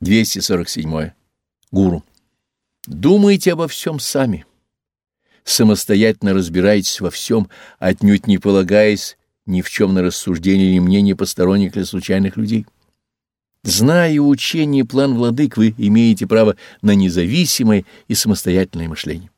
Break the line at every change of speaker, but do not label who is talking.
247. Гуру. Думайте обо всем сами. Самостоятельно разбирайтесь во всем, отнюдь не полагаясь ни в чем на рассуждение или мнение посторонних или случайных людей. Зная учение и план владык, вы имеете право на независимое и самостоятельное мышление.